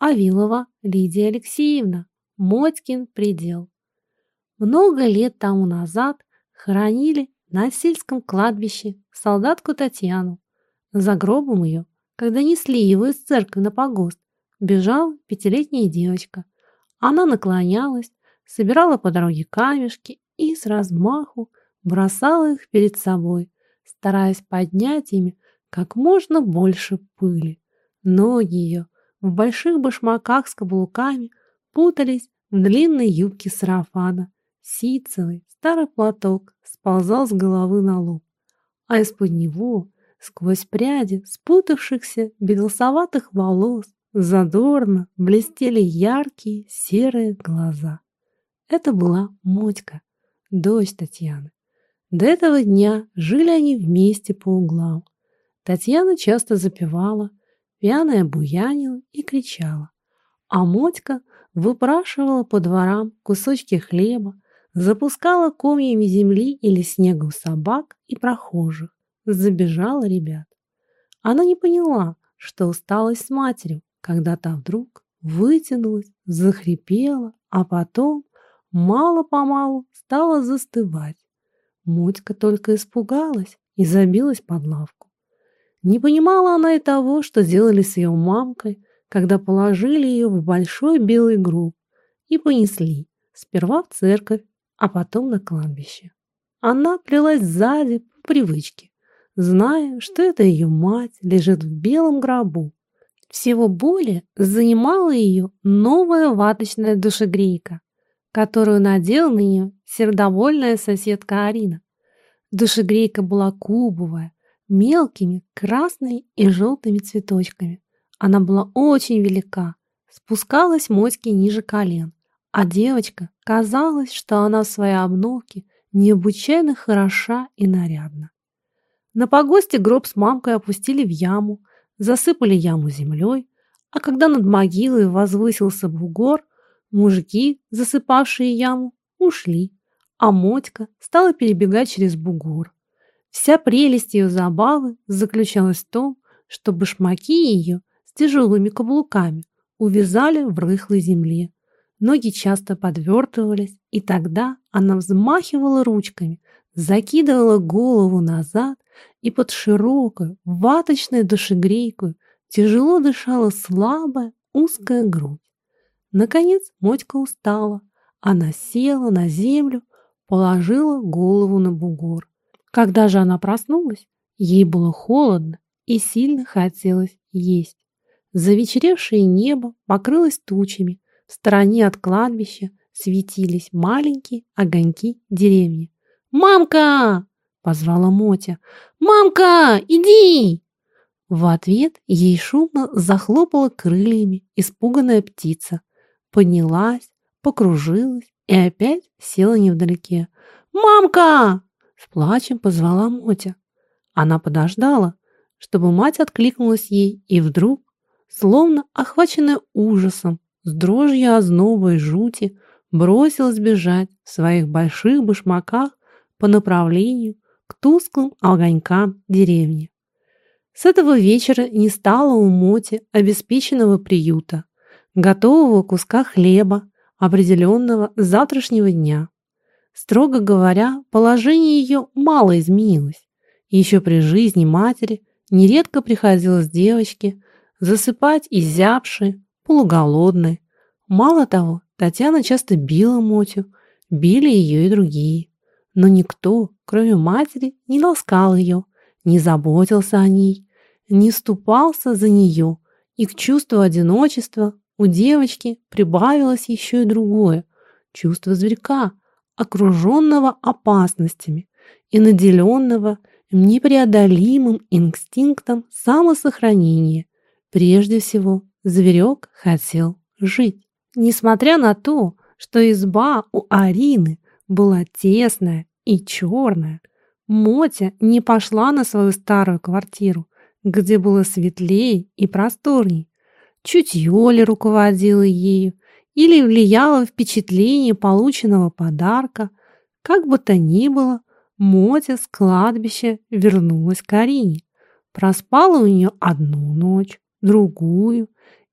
Авилова Лидия Алексеевна, Мотькин предел. Много лет тому назад хоронили на сельском кладбище солдатку Татьяну. За гробом ее, когда несли его из церкви на погост, бежала пятилетняя девочка. Она наклонялась, собирала по дороге камешки и с размаху бросала их перед собой, стараясь поднять ими как можно больше пыли. Ноги ее в больших башмаках с каблуками путались в длинной юбке сарафана. Ситцевый старый платок сползал с головы на лоб, а из-под него, сквозь пряди спутавшихся белосоватых волос, задорно блестели яркие серые глаза. Это была Мотька, дочь Татьяны. До этого дня жили они вместе по углам. Татьяна часто запевала, пьяная буянила и кричала, а Мотька выпрашивала по дворам кусочки хлеба, запускала комьями земли или снега у собак и прохожих, забежала ребят. Она не поняла, что усталась с матерью, когда та вдруг вытянулась, захрипела, а потом мало-помалу стала застывать. Мотька только испугалась и забилась под лавку. Не понимала она и того, что сделали с ее мамкой, когда положили ее в большой белый гроб и понесли сперва в церковь, а потом на кладбище. Она плелась сзади по привычке, зная, что это ее мать лежит в белом гробу, всего более занимала ее новая ваточная душегрейка, которую надела на нее сердовольная соседка Арина. Душегрейка была кубовая, мелкими красными и желтыми цветочками. Она была очень велика, спускалась моськи ниже колен, а девочка казалось, что она в своей обновке необычайно хороша и нарядна. На погосте гроб с мамкой опустили в яму, засыпали яму землей, а когда над могилой возвысился бугор, мужики, засыпавшие яму, ушли, а Мотька стала перебегать через бугор. Вся прелесть ее забавы заключалась в том, что башмаки ее с тяжелыми каблуками увязали в рыхлой земле. Ноги часто подвертывались, и тогда она взмахивала ручками, закидывала голову назад и под широкую ваточную душегрейку тяжело дышала слабая узкая грудь. Наконец Мотька устала. Она села на землю, положила голову на бугор. Когда же она проснулась, ей было холодно и сильно хотелось есть. Завечеревшее небо покрылось тучами, в стороне от кладбища светились маленькие огоньки деревни. «Мамка!» — позвала Мотя. «Мамка, иди!» В ответ ей шумно захлопала крыльями испуганная птица. Поднялась, покружилась и опять села невдалеке. «Мамка!» — с плачем позвала Мотя. Она подождала, чтобы мать откликнулась ей, и вдруг, словно охваченная ужасом, с дрожью озноба и жути, бросилась бежать в своих больших башмаках по направлению к тусклым огонькам деревни. С этого вечера не стало у Моти обеспеченного приюта, готового куска хлеба, определенного завтрашнего дня. Строго говоря, положение ее мало изменилось. Еще при жизни матери нередко приходилось девочке засыпать изябшей, полуголодной. Мало того, Татьяна часто била Мотю, били ее и другие. Но никто, кроме матери, не ласкал ее, не заботился о ней, не ступался за нее, и к чувству одиночества у девочки прибавилось еще и другое – чувство зверька, окруженного опасностями и наделенного непреодолимым инстинктом самосохранения. Прежде всего, зверек хотел жить. Несмотря на то, что изба у Арины была тесная и черная, Мотя не пошла на свою старую квартиру, где было светлее и просторней. Чутье ли руководило ею, или влияло впечатление полученного подарка. Как бы то ни было, Мотя с кладбища вернулась к Арине. Проспала у нее одну ночь, другую,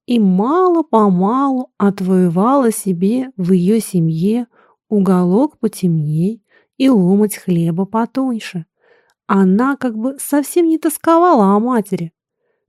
и мало-помалу отвоевала себе в ее семье уголок потемней и ломоть хлеба потоньше. Она как бы совсем не тосковала о матери.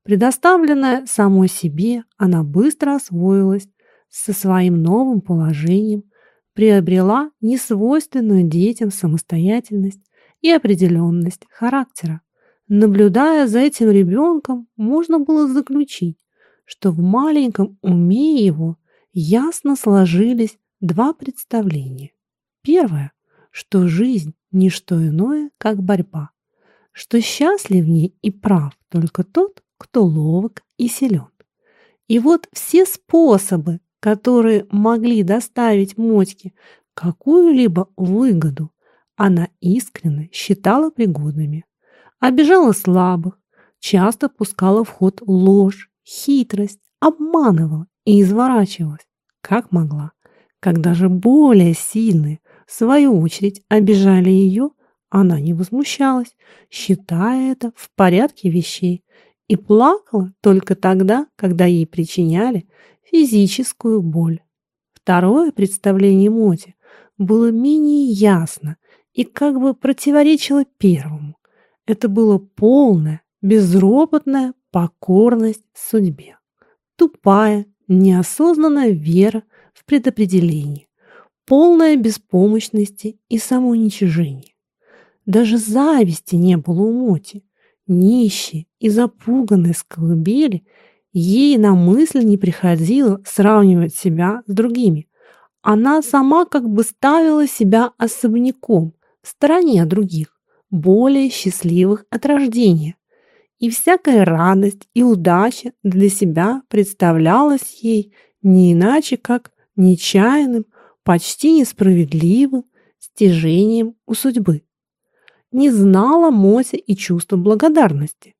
Предоставленная самой себе, она быстро освоилась со своим новым положением, приобрела несвойственную детям самостоятельность и определенность характера. Наблюдая за этим ребенком, можно было заключить, что в маленьком уме его ясно сложились два представления. Первое, что жизнь – не что иное, как борьба, что счастлив и прав только тот, кто ловок и силен. И вот все способы, которые могли доставить Мотьке какую-либо выгоду, она искренне считала пригодными. Обижала слабых, часто пускала в ход ложь, хитрость, обманывала и изворачивалась, как могла. Когда же более сильные, в свою очередь, обижали ее, она не возмущалась, считая это в порядке вещей, и плакала только тогда, когда ей причиняли физическую боль. Второе представление Моти было менее ясно и как бы противоречило первому. Это было полная, безропотная покорность судьбе. Тупая, неосознанная вера в предопределение, полная беспомощности и самоуничижения. Даже зависти не было у Моти. Нищей и запуганной с колыбели ей на мысль не приходило сравнивать себя с другими. Она сама как бы ставила себя особняком, в стороне других более счастливых от рождения. И всякая радость и удача для себя представлялась ей не иначе, как нечаянным, почти несправедливым стяжением у судьбы. Не знала Мося и чувства благодарности.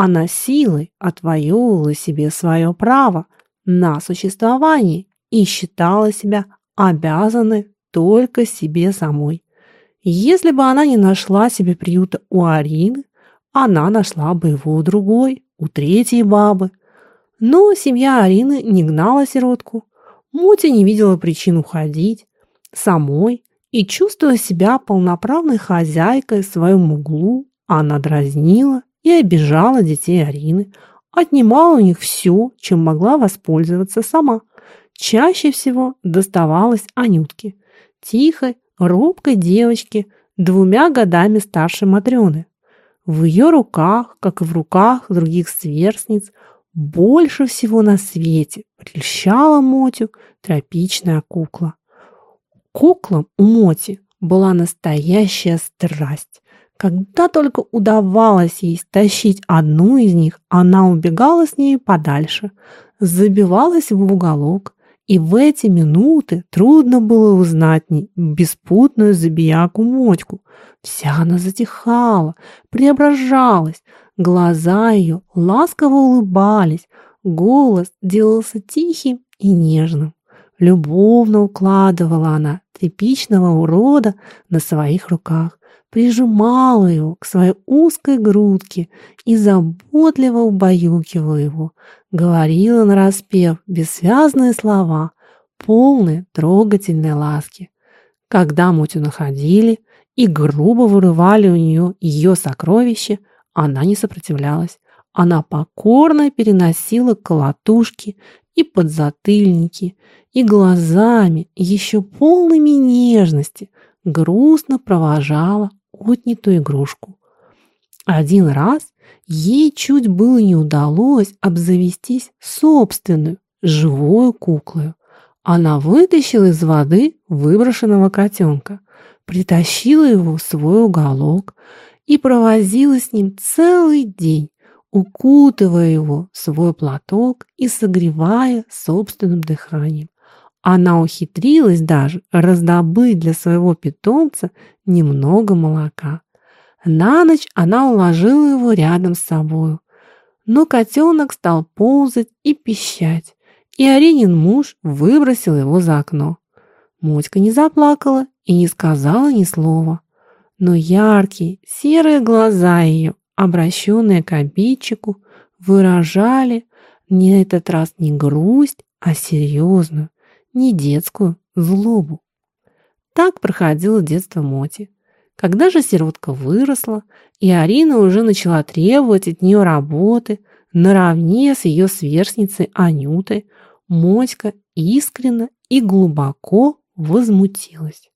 Она силой отвоевывала себе свое право на существование и считала себя обязанной только себе самой. Если бы она не нашла себе приюта у Арины, она нашла бы его у другой, у третьей бабы. Но семья Арины не гнала сиротку. Мотя не видела причин уходить самой и, чувствуя себя полноправной хозяйкой в своем углу, она дразнила и обижала детей Арины, отнимала у них все, чем могла воспользоваться сама. Чаще всего доставалось Анютке, тихой, робкой девочки, двумя годами старше Матрёны. В ее руках, как и в руках других сверстниц, больше всего на свете прельщала Мотю тропичная кукла. Куклам у Моти была настоящая страсть. Когда только удавалось ей стащить одну из них, она убегала с ней подальше, забивалась в уголок, и в эти минуты трудно было узнать не беспутную забияку Мотьку. Вся она затихала, преображалась, глаза ее ласково улыбались, голос делался тихим и нежным. Любовно укладывала она тряпичного урода на своих руках, прижимала его к своей узкой грудке и заботливо убаюкивала его, говорила нараспев бессвязные слова, полные трогательной ласки. Когда Мотю находили и грубо вырывали у нее ее сокровища, она не сопротивлялась. Она покорно переносила колотушки и подзатыльники, и глазами, еще полными нежности, грустно провожала отнятую игрушку. Один раз ей чуть было не удалось обзавестись собственную живой куклой. Она вытащила из воды выброшенного котенка, притащила его в свой уголок и провозила с ним целый день, укутывая его в свой платок и согревая собственным дыханием. Она ухитрилась даже раздобыть для своего питомца немного молока. На ночь она уложила его рядом с собой. Но котенок стал ползать и пищать, и Аринин муж выбросил его за окно. Мотька не заплакала и не сказала ни слова. Но яркие серые глаза ее, обращенные к обидчику, выражали Не этот раз не грусть, а серьезную, не детскую злобу. Так проходило детство Моти. Когда же сиротка выросла, и Арина уже начала требовать от нее работы, наравне с ее сверстницей Анютой, Мотька искренно и глубоко возмутилась.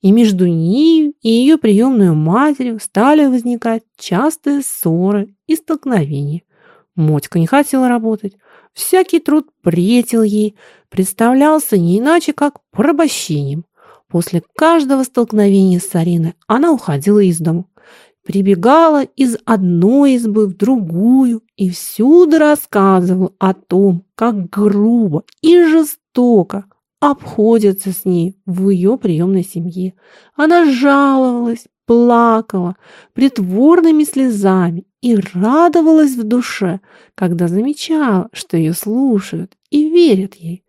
И между ней и ее приемной матерью стали возникать частые ссоры и столкновения. Мотька не хотела работать. Всякий труд претил ей, представлялся не иначе, как порабощением. После каждого столкновения с Ариной она уходила из дому, прибегала из одной избы в другую и всюду рассказывала о том, как грубо и жестоко обходятся с ней в ее приемной семье. Она жаловалась, плакала притворными слезами и радовалась в душе, когда замечала, что ее слушают и верят ей.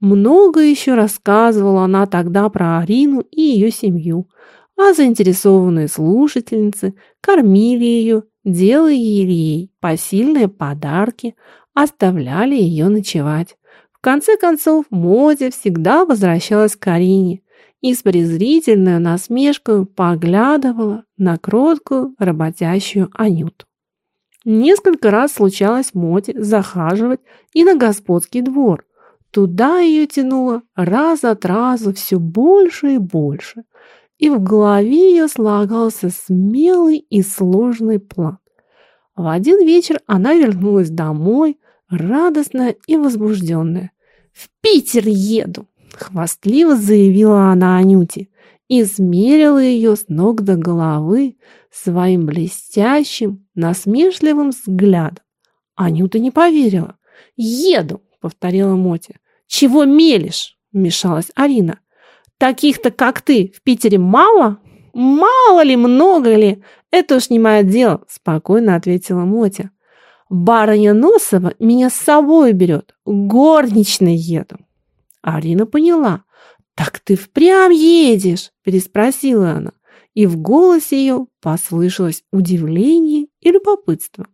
Много еще рассказывала она тогда про Арину и ее семью, а заинтересованные слушательницы кормили ее, делали ей посильные подарки, оставляли ее ночевать. В конце концов, Мотя всегда возвращалась к Арине и с презрительной насмешкой поглядывала на кроткую работящую Анюту. Несколько раз случалось Моте захаживать и на господский двор – Туда ее тянуло раз от раза все больше и больше, и в голове ее слагался смелый и сложный план. В один вечер она вернулась домой, радостная и возбужденная. «В Питер еду!» — хвастливо заявила она Анюте и смерила ее с ног до головы своим блестящим, насмешливым взглядом. Анюта не поверила. «Еду!» — повторила Мотя. «Чего мелешь?» – вмешалась Арина. «Таких-то, как ты, в Питере мало?» «Мало ли, много ли? Это уж не мое дело», – спокойно ответила Мотя. «Барыня Носова меня с собой берет, горничной еду». Арина поняла. «Так ты впрямь едешь?» – переспросила она. И в голосе ее послышалось удивление и любопытство.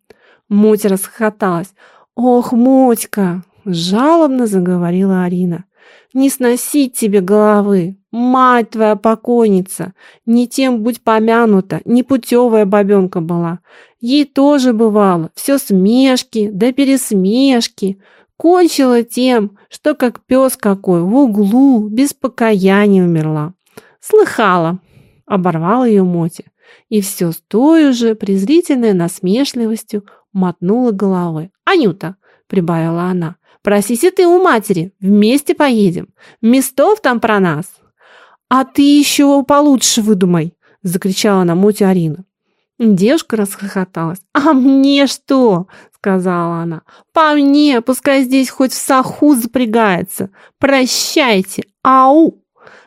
Мотя расхохоталась. «Ох, Мотька, Жалобно заговорила Арина. «Не сносить тебе головы! Мать твоя покойница! Не тем будь помянута, не путевая бабенка была. Ей тоже бывало, все смешки да пересмешки. Кончила тем, что как пес какой в углу без покаяния умерла. Слыхала!» — оборвала ее Мотя. И все с той же презрительной насмешливостью мотнула головой. «Анюта!» — прибавила она. Просись и ты у матери, вместе поедем. Местов там про нас. А ты еще получше выдумай, закричала на Мотю Арина. Девушка расхохоталась. «А мне что?» — сказала она. «По мне, пускай здесь хоть в саху запрягается. Прощайте, ау!»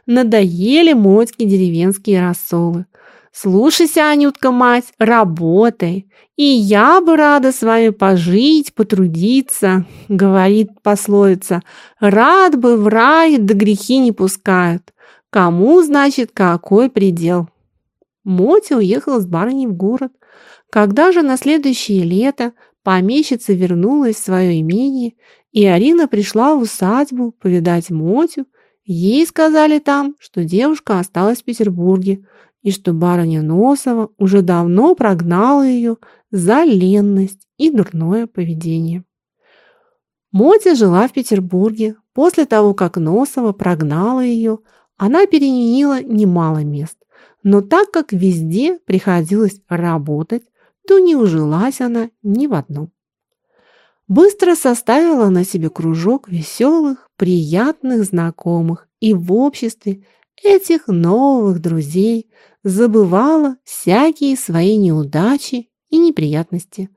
Надоели Мотьки деревенские рассолы. «Слушайся, Анютка, мать, работай. И я бы рада с вами пожить, потрудиться, говорит пословица. Рад бы в рай, да грехи не пускают. Кому, значит, какой предел? Мотя уехала с барыней в город. Когда же на следующее лето помещица вернулась в свое имение, и Арина пришла в усадьбу повидать Мотю, ей сказали там, что девушка осталась в Петербурге, и что барыня Носова уже давно прогнала ее за ленность и дурное поведение. Мотя жила в Петербурге. После того, как Носова прогнала ее, она переменила немало мест. Но так как везде приходилось работать, то не ужилась она ни в одном. Быстро составила на себе кружок веселых, приятных знакомых и в обществе этих новых друзей забывала всякие свои неудачи и неприятности,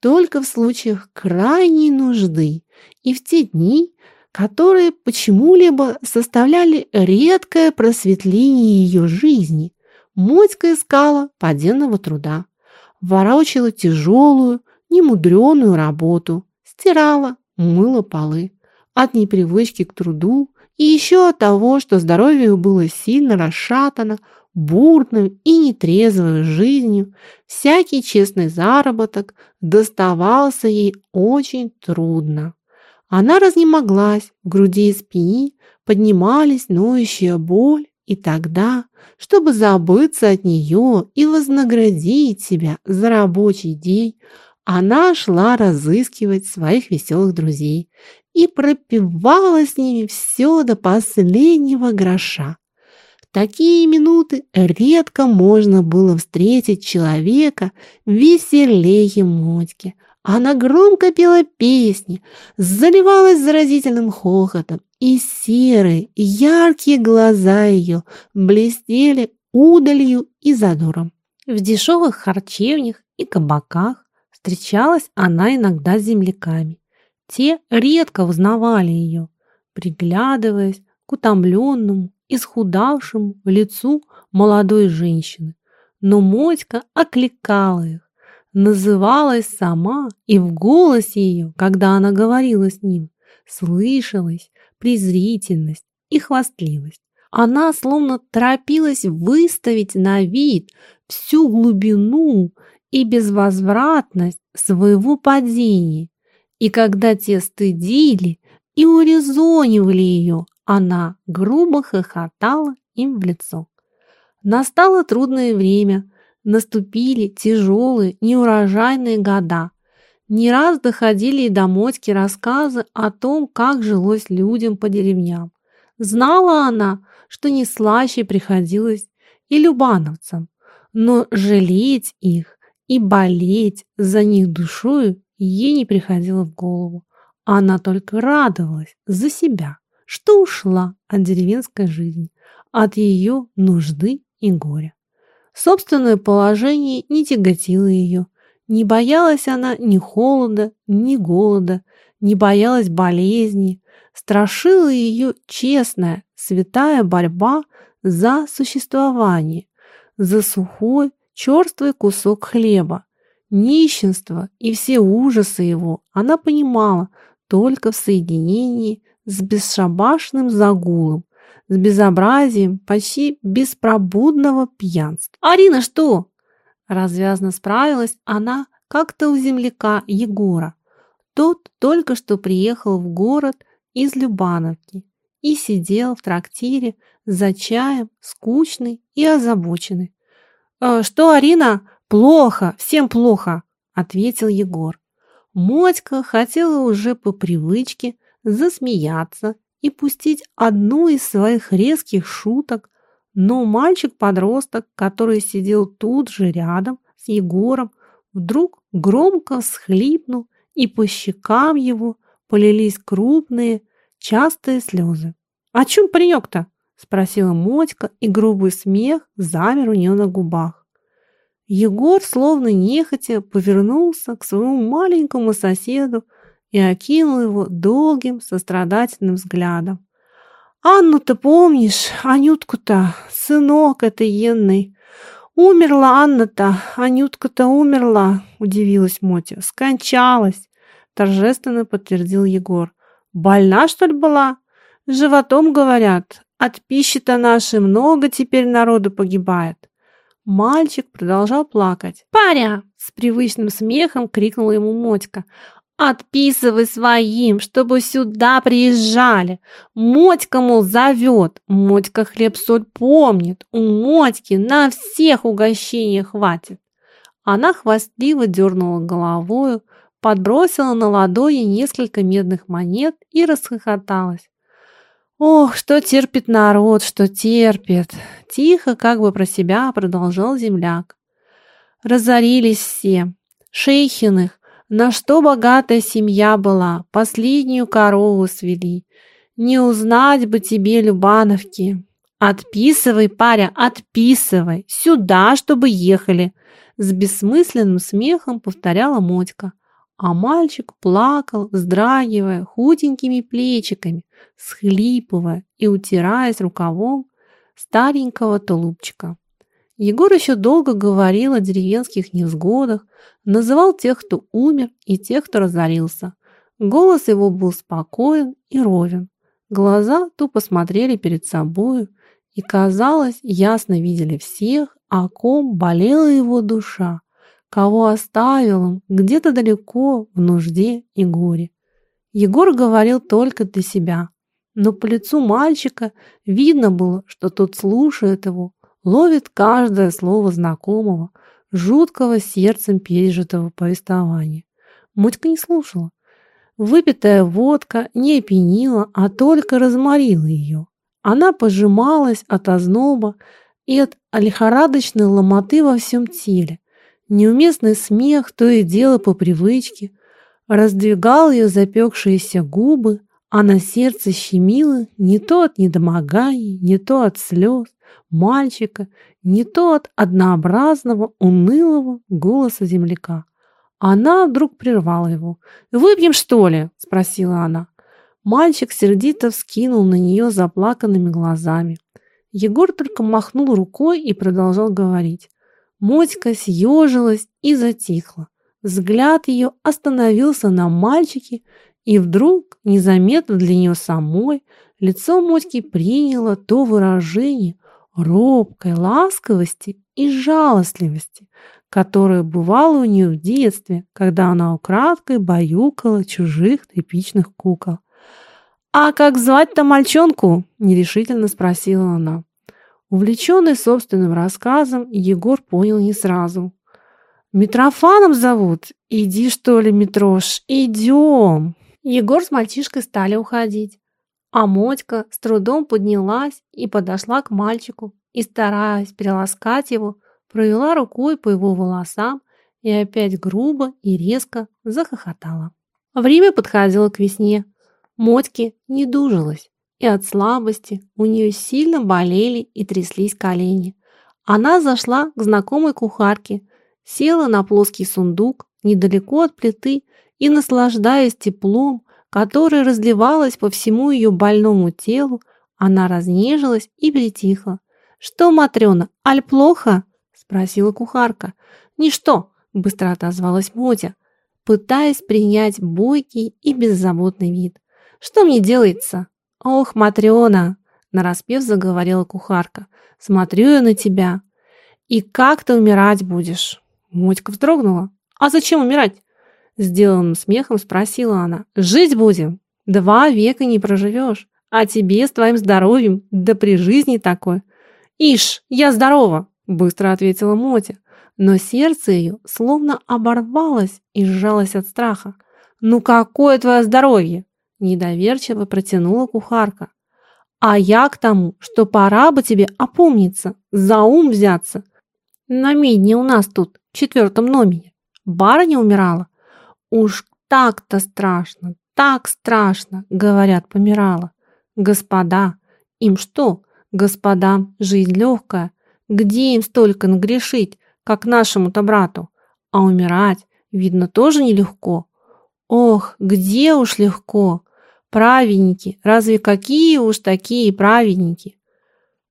только в случаях крайней нужды и в те дни, которые почему-либо составляли редкое просветление ее жизни. Мотька искала подземного труда, ворочала тяжелую, немудреную работу, стирала, мыла полы. От непривычки к труду и еще от того, что здоровье было сильно расшатано, бурной и нетрезвой жизнью, всякий честный заработок доставался ей очень трудно. Она разнемоглась, в груди и спине поднимались ноющая боль, и тогда, чтобы забыться от нее и вознаградить себя за рабочий день, она шла разыскивать своих веселых друзей и пропивала с ними все до последнего гроша. В такие минуты редко можно было встретить человека веселее Мотьки. Она громко пела песни, заливалась заразительным хохотом, и серые, яркие глаза ее блестели удалью и задором. В дешевых харчевнях и кабаках встречалась она иногда с земляками. Те редко узнавали ее, приглядываясь к утомленному, исхудавшему лицу молодой женщины. Но Мотька окликала их, называлась сама, и в голосе ее, когда она говорила с ним, слышалась презрительность и хвастливость. Она словно торопилась выставить на вид всю глубину и безвозвратность своего падения. И когда те стыдили и урезонивали ее, она грубо хохотала им в лицо. Настало трудное время, наступили тяжелые, неурожайные года. Не раз доходили и до Мотьки рассказы о том, как жилось людям по деревням. Знала она, что не слаще приходилось и любановцам, но жалеть их и болеть за них душою ей не приходило в голову. Она только радовалась за себя, что ушла от деревенской жизни, от ее нужды и горя. Собственное положение не тяготило ее, не боялась она ни холода, ни голода, не боялась болезни. Страшила ее честная, святая борьба за существование, за сухой, черствый кусок хлеба. Нищенство и все ужасы его она понимала только в соединении с бесшабашным загулом, с безобразием почти беспробудного пьянства. «Арина что, Развязно справилась она как-то у земляка Егора. Тот только что приехал в город из Любановки и сидел в трактире за чаем, скучный и озабоченный. «Э, «Что, Арина? Плохо, всем плохо!» – ответил Егор. Мотька хотела уже по привычке засмеяться и пустить одну из своих резких шуток, но мальчик-подросток, который сидел тут же рядом с Егором, вдруг громко всхлипнул, и по щекам его полились крупные, частые слезы. «О чем паренек-то?» – спросила Мотька, и грубый смех замер у нее на губах. Егор, словно нехотя, повернулся к своему маленькому соседу и окинул его долгим сострадательным взглядом. Анну-то помнишь, Анютку-то, сынок этой енной. Умерла Анна-то, Анютка-то умерла, удивилась Мотя. Скончалась, торжественно подтвердил Егор. Больна, что ли, была? Животом, говорят. От пищи-то нашей много теперь народу погибает. Мальчик продолжал плакать. «Паря!» — с привычным смехом крикнула ему Мотька. Отписывай своим, чтобы сюда приезжали. Мотька, мол, зовет. Мотька хлеб-соль помнит. У Мотьки на всех угощения хватит. Она хвастливо дернула головою, подбросила на ладони несколько медных монет и расхохоталась. Ох, что терпит народ, что терпит. Тихо, как бы про себя, продолжал земляк. Разорились все. Шейхиных, на что богатая семья была, последнюю корову свели. Не узнать бы тебе Любановки. Отписывай, паря, отписывай. Сюда, чтобы ехали. С бессмысленным смехом повторяла Мотька. А мальчик плакал, вздрагивая худенькими плечиками, схлипывая и утираясь рукавом старенького тулупчика. Егор еще долго говорил о деревенских невзгодах, называл тех, кто умер, и тех, кто разорился. Голос его был спокоен и ровен. Глаза тупо смотрели перед собою, и, казалось, ясно видели всех, о ком болела его душа, кого оставил он где-то далеко в нужде и горе. Егор говорил только для себя, но по лицу мальчика видно было, что тот слушает его, ловит каждое слово знакомого, жуткого сердцем пережитого повествования. Мотька не слушала. Выпитая водка не опьянила, а только разморила ее. Она пожималась от озноба и от лихорадочной ломоты во всем теле. Неуместный смех то и дело по привычке раздвигал ее запекшиеся губы, а на сердце щемило не то от недомоганий, не то от слез мальчика, не то от однообразного, унылого голоса земляка. Она вдруг прервала его. «Выпьем, что ли?» – спросила она. Мальчик сердито вскинул на нее заплаканными глазами. Егор только махнул рукой и продолжал говорить. Мотька съежилась и затихла. Взгляд ее остановился на мальчике, и вдруг, незаметно для нее самой, лицо Мотьки приняло то выражение робкой ласковости и жалостливости, которое бывало у нее в детстве, когда она украдкой баюкала чужих тряпичных кукол. «А как звать-то мальчонку?» – нерешительно спросила она. Увлеченный собственным рассказом, Егор понял не сразу. «Митрофаном зовут? Иди, что ли, Митрош, идем!» Егор с мальчишкой стали уходить. А Мотька с трудом поднялась и подошла к мальчику и, стараясь приласкать его, провела рукой по его волосам и опять грубо и резко захохотала. Время подходило к весне. Мотьке не дужилась, и от слабости у нее сильно болели и тряслись колени. Она зашла к знакомой кухарке, села на плоский сундук недалеко от плиты и, наслаждаясь теплом, которое разливалось по всему ее больному телу, она разнежилась и притихла. «Что, Матрена, аль плохо?» спросила кухарка. «Ничто», — быстро отозвалась Мотя, пытаясь принять бойкий и беззаботный вид. «Что мне делается?» «Ох, Матрена!» — нараспев заговорила кухарка. «Смотрю я на тебя. И как ты умирать будешь?» Мотька вздрогнула. «А зачем умирать?» Сделанным смехом спросила она. «Жить будем. Два века не проживешь. А тебе с твоим здоровьем, да при жизни такой. Ишь, я здорова!» Быстро ответила Мотя, но сердце ее словно оборвалось и сжалось от страха. «Ну какое твое здоровье?» Недоверчиво протянула кухарка. «А я к тому, что пора бы тебе опомниться, за ум взяться. На медне у нас тут, в четвертом номере, барыня умирала. Уж так-то страшно, так страшно, говорят, помирала. Господа, им что, господам жизнь легкая, где им столько нагрешить, как нашему-то брату? А умирать, видно, тоже нелегко. Ох, где уж легко! Праведники, разве какие уж такие праведники?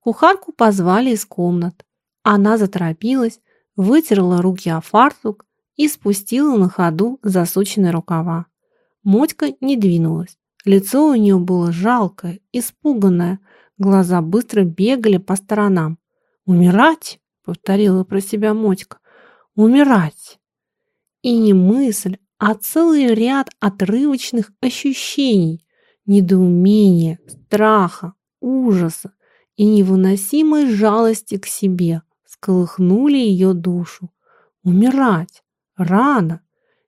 Кухарку позвали из комнат. Она заторопилась, вытерла руки о фартук и спустила на ходу засученные рукава. Мотька не двинулась. Лицо у нее было жалкое, испуганное, глаза быстро бегали по сторонам. «Умирать?» — повторила про себя Мотька. «Умирать!» И не мысль, а целый ряд отрывочных ощущений, недоумения, страха, ужаса и невыносимой жалости к себе сколыхнули ее душу. Умирать! Рано!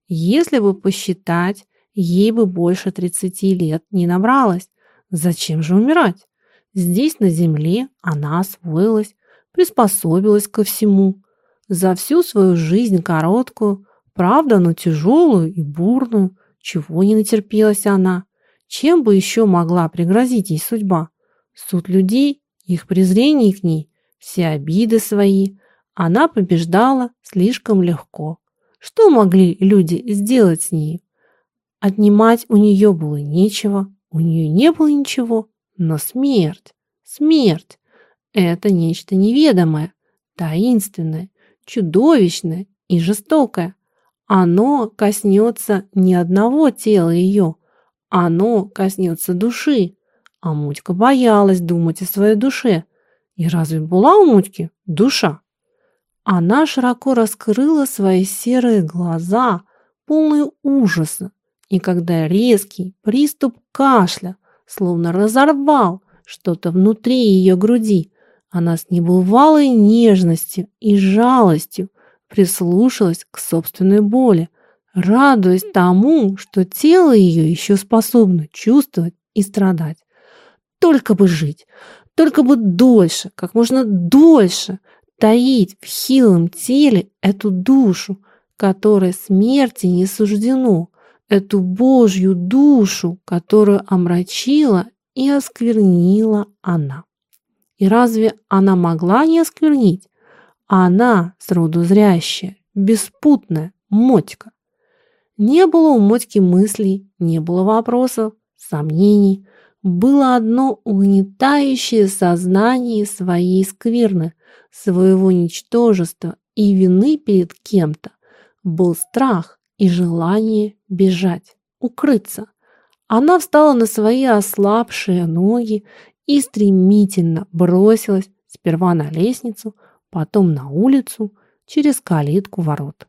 Если бы посчитать, ей бы больше тридцати лет не набралось. Зачем же умирать? Здесь, на земле, она освоилась, приспособилась ко всему. За всю свою жизнь короткую, правда, но тяжелую и бурную, чего не натерпелась она. Чем бы еще могла пригрозить ей судьба? Суд людей, их презрение к ней, все обиды свои. Она побеждала слишком легко. Что могли люди сделать с ней? Отнимать у нее было нечего, у нее не было ничего, но смерть, смерть. Это нечто неведомое, таинственное, чудовищное и жестокое. Оно коснется не одного тела ее, оно коснется души. А Мутька боялась думать о своей душе. И разве была у Мутьки душа? Она широко раскрыла свои серые глаза, полные ужаса, И когда резкий приступ кашля словно разорвал что-то внутри ее груди, она с небывалой нежностью и жалостью прислушалась к собственной боли, радуясь тому, что тело ее еще способно чувствовать и страдать. Только бы жить, только бы дольше, как можно дольше таить в хилом теле эту душу, которой смерти не суждено, эту Божью душу, которую омрачила и осквернила она. И разве она могла не осквернить? Она, сроду зрящая, беспутная, мотька. Не было у мотьки мыслей, не было вопросов, сомнений. Было одно угнетающее сознание своей скверны, своего ничтожества и вины перед кем-то. Был страх и желание бежать, укрыться. Она встала на свои ослабшие ноги и стремительно бросилась сперва на лестницу, потом на улицу, через калитку ворот.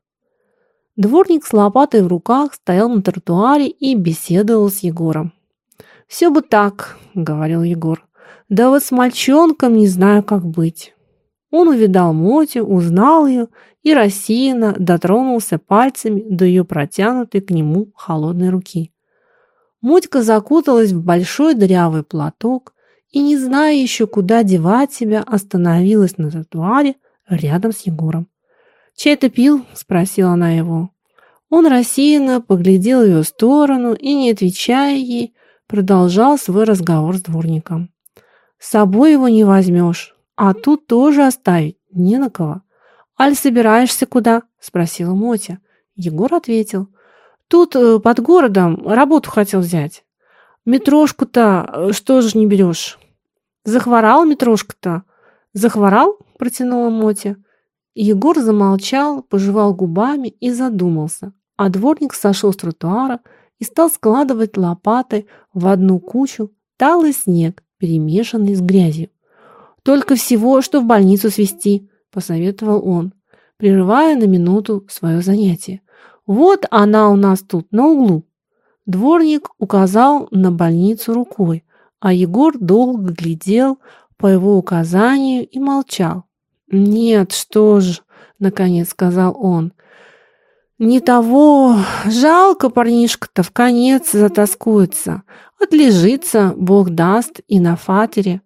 Дворник с лопатой в руках стоял на тротуаре и беседовал с Егором. «Все бы так», — говорил Егор. «Да вот с мальчонком не знаю, как быть». Он увидал Мотю, узнал ее и рассеянно дотронулся пальцами до ее протянутой к нему холодной руки. Мотька закуталась в большой дырявый платок и, не зная еще, куда девать себя, остановилась на тротуаре рядом с Егором. «Чай ты пил?» – спросила она его. Он рассеянно поглядел в ее сторону и, не отвечая ей, продолжал свой разговор с дворником. «С собой его не возьмешь, а тут тоже оставить не на кого». «Аль, собираешься куда?» – спросила Мотя. Егор ответил. «Тут, э, под городом, работу хотел взять. Метрошку-то э, что же не берешь?» «Захворал метрошка-то?» «Захворал?» – протянула Мотя. Егор замолчал, пожевал губами и задумался, а дворник сошел с тротуара и стал складывать лопатой в одну кучу талый снег, перемешанный с грязью. «Только всего, что в больницу свести», – посоветовал он, прерывая на минуту свое занятие. «Вот она у нас тут, на углу». Дворник указал на больницу рукой, а Егор долго глядел по его указанию и молчал. «Нет, что ж», — наконец сказал он, — «не того. Жалко парнишка-то в конец затаскуется. Отлежится, Бог даст, и на фатере».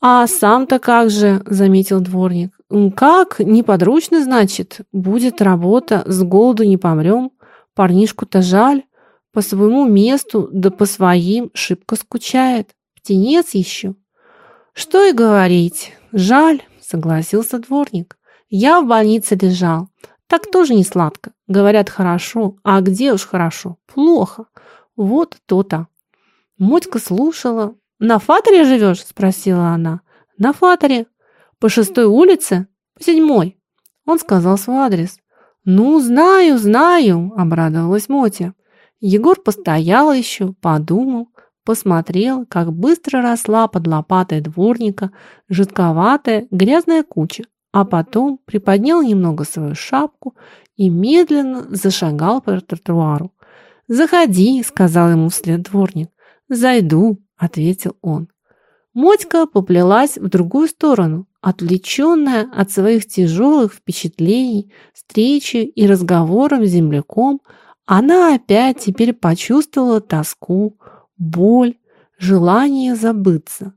«А сам-то как же?» — заметил дворник. «Как? Неподручно, значит? Будет работа, с голоду не помрем. Парнишку-то жаль. По своему месту, да по своим шибко скучает. Птенец еще». «Что и говорить. Жаль» согласился дворник. Я в больнице лежал. Так тоже не сладко. Говорят, хорошо. А где уж хорошо? Плохо. Вот то-то. Мотька слушала. «На Фаторе живешь?» – спросила она. «На Фаторе. По шестой улице? По седьмой». Он сказал свой адрес. «Ну, знаю, знаю», – обрадовалась Мотя. Егор постоял еще, подумал, посмотрел, как быстро росла под лопатой дворника жидковатая грязная куча, а потом приподнял немного свою шапку и медленно зашагал по тротуару. «Заходи», — сказал ему вслед дворник. «Зайду», — ответил он. Мотька поплелась в другую сторону, отвлеченная от своих тяжелых впечатлений, встречи и разговором с земляком, она опять теперь почувствовала тоску, боль, желание забыться.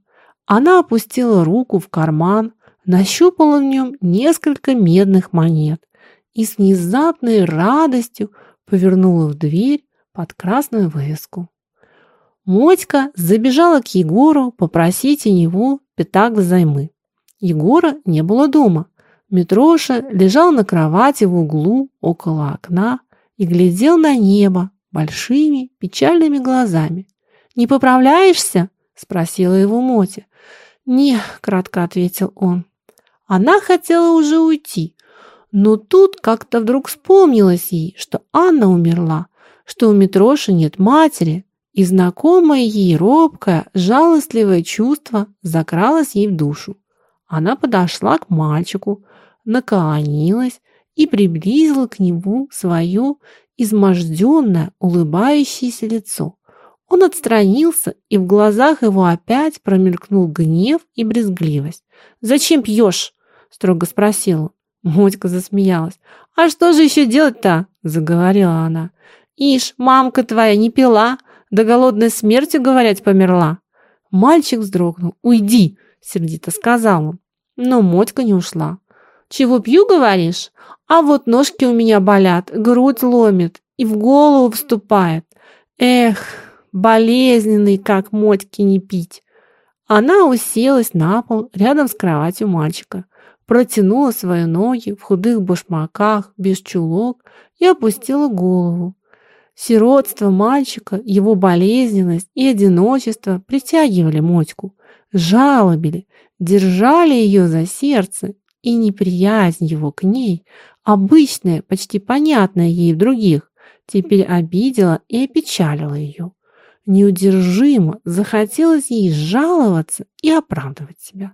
Она опустила руку в карман, нащупала в нем несколько медных монет и с внезапной радостью повернула в дверь под красную вывеску. Мотька забежала к Егору попросить у него пятак взаймы. Егора не было дома. Митроша лежал на кровати в углу около окна и глядел на небо большими печальными глазами. «Не поправляешься?» — спросила его Мотя. «Не», — кратко ответил он. Она хотела уже уйти, но тут как-то вдруг вспомнилось ей, что Анна умерла, что у Митроши нет матери, и знакомое ей робкое, жалостливое чувство закралось ей в душу. Она подошла к мальчику, наклонилась и приблизила к нему свое изможденное, улыбающееся лицо. Он отстранился, и в глазах его опять промелькнул гнев и брезгливость. «Зачем пьешь?» – строго спросил он. Мотька засмеялась. «А что же еще делать-то?» – заговорила она. «Ишь, мамка твоя не пила, до голодной смерти, говорят, померла». Мальчик вздрогнул. «Уйди!» – сердито сказал он. Но Мотька не ушла. «Чего пью, говоришь? А вот ножки у меня болят, грудь ломит и в голову вступает. Эх, болезненный, как Мотьки не пить!» Она уселась на пол рядом с кроватью мальчика протянула свои ноги в худых башмаках, без чулок и опустила голову. Сиротство мальчика, его болезненность и одиночество притягивали Мотьку, жалобили, держали ее за сердце, и неприязнь его к ней, обычная, почти понятная ей в других, теперь обидела и опечалила ее. Неудержимо захотелось ей жаловаться и оправдывать себя.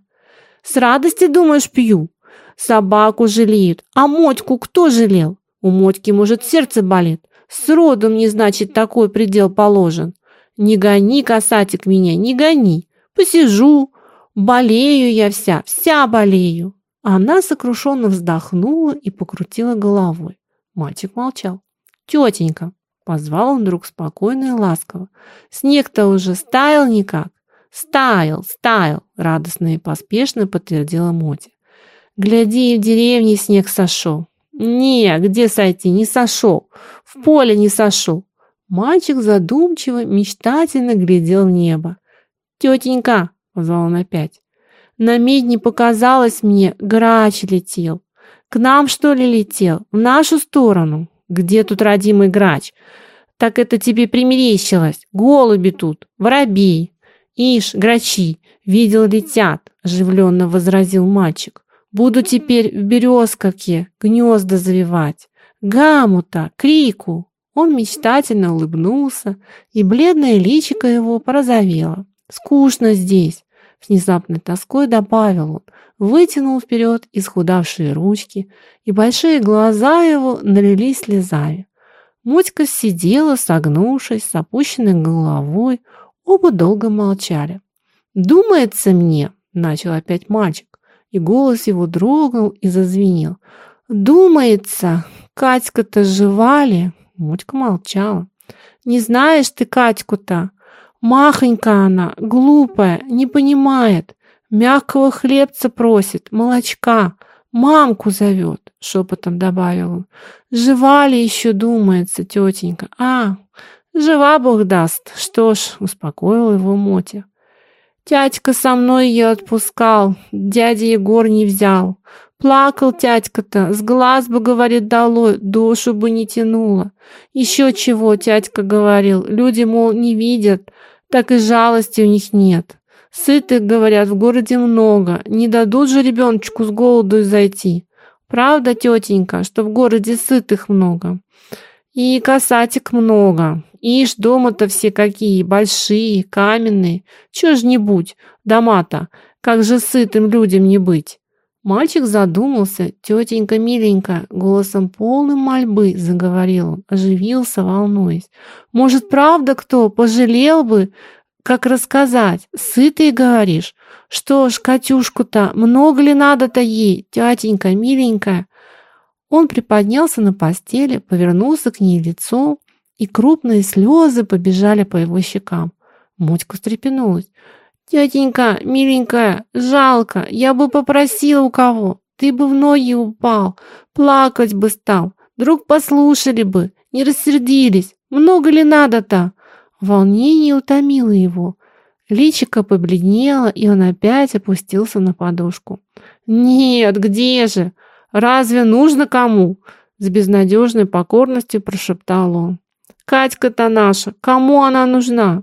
С радости, думаешь, пью? Собаку жалеют, а Мотьку кто жалел? У Мотьки, может, сердце болит. Сроду мне, значит, такой предел положен. Не гони, касатик, меня, не гони. Посижу, болею я вся, вся болею. Она сокрушенно вздохнула и покрутила головой. Мальчик молчал. «Тетенька!» — позвал он вдруг спокойно и ласково. «Снег-то уже стаял никак. «Стаял, стаял!» — радостно и поспешно подтвердила Мотя. «Гляди, в деревне снег сошел». «Не, где сойти? Не сошел. В поле не сошел». Мальчик задумчиво, мечтательно глядел в небо. «Тетенька!» — позвал он опять. «На медне показалось мне, грач летел. К нам, что ли, летел? В нашу сторону? Где тут родимый грач? Так это тебе примерещилось. Голуби тут, воробей. «Ишь, грачи, видел летят», — оживленно возразил мальчик. «Буду теперь в березковке гнезда завивать. Гамута, крику!» Он мечтательно улыбнулся, и бледное личико его порозовело. «Скучно здесь!» — с внезапной тоской добавил он, вытянул вперед исхудавшие ручки, и большие глаза его налились слезами. Мотька сидела, согнувшись, с опущенной головой, Оба долго молчали. «Думается мне», — начал опять мальчик, и голос его дрогнул и зазвенел. «Думается, Катька-то жива ли?» Мотька молчала. «Не знаешь ты Катьку-то? Махонька она, глупая, не понимает. Мягкого хлебца просит, молочка, мамку зовет», — шепотом добавил он. «Жива ли еще, думается, тетенька? А, Жива Бог даст. Что ж, успокоил его Мотя. Тятька со мной ее отпускал, дядя Егор не взял. Плакал тятька-то, с глаз бы, говорит, долой, душу бы не тянуло. Еще чего, тятька говорил, люди, мол, не видят, так и жалости у них нет. Сытых, говорят, в городе много, не дадут же ребеночку с голоду зайти. Правда, тетенька, что в городе сытых много? И касатик много. Ишь, дома-то все какие, большие, каменные. Чё ж не будь, дома-то, как же сытым людям не быть? Мальчик задумался, тетенька миленькая, голосом полным мольбы заговорил он, оживился, волнуясь. Может, правда кто, пожалел бы, как рассказать? Сытый, говоришь? Что ж, Катюшку-то, много ли надо-то ей, тетенька миленькая? Он приподнялся на постели, повернулся к ней лицом, и крупные слезы побежали по его щекам. Мотька встрепенулась. «Тетенька, миленькая, жалко, я бы попросила у кого, ты бы в ноги упал, плакать бы стал, вдруг послушали бы, не рассердились, много ли надо-то?» Волнение утомило его. Личико побледнело, и он опять опустился на подушку. «Нет, где же? Разве нужно кому?» С безнадежной покорностью прошептал он. Катька-то наша, кому она нужна?»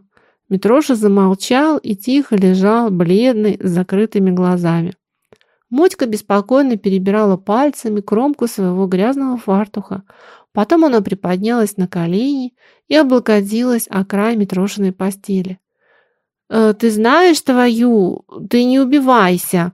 Митроша замолчал и тихо лежал, бледный, с закрытыми глазами. Мотька беспокойно перебирала пальцами кромку своего грязного фартуха. Потом она приподнялась на колени и облокотилась о край Митрошиной постели. «Э, «Ты знаешь твою? Ты не убивайся!»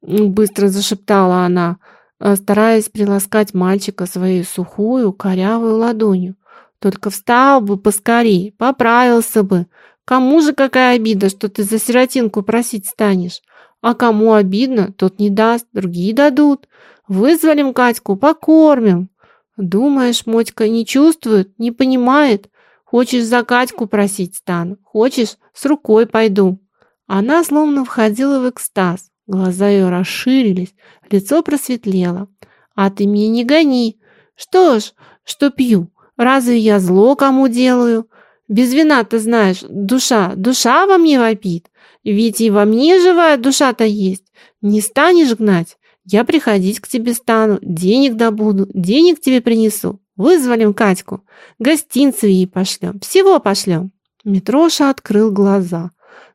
Быстро зашептала она. Э, стараясь приласкать мальчика своей сухую, корявую ладонью. «Только встал бы поскорей, поправился бы. Кому же какая обида, что ты за сиротинку просить станешь? А кому обидно, тот не даст, другие дадут. Вызволим Катьку, покормим». Думаешь, Мотька не чувствует, не понимает? Хочешь за Катьку просить стану, хочешь, с рукой пойду. Она словно входила в экстаз. Глаза ее расширились, лицо просветлело. А ты мне не гони. Что ж, что пью? Разве я зло кому делаю? Без вина ты знаешь, душа, душа во мне вопит. Ведь и во мне живая душа-то есть. Не станешь гнать? Я приходить к тебе стану, денег добуду, денег тебе принесу. Вызволим Катьку, гостинцев ей пошлем, всего пошлем. Митроша открыл глаза.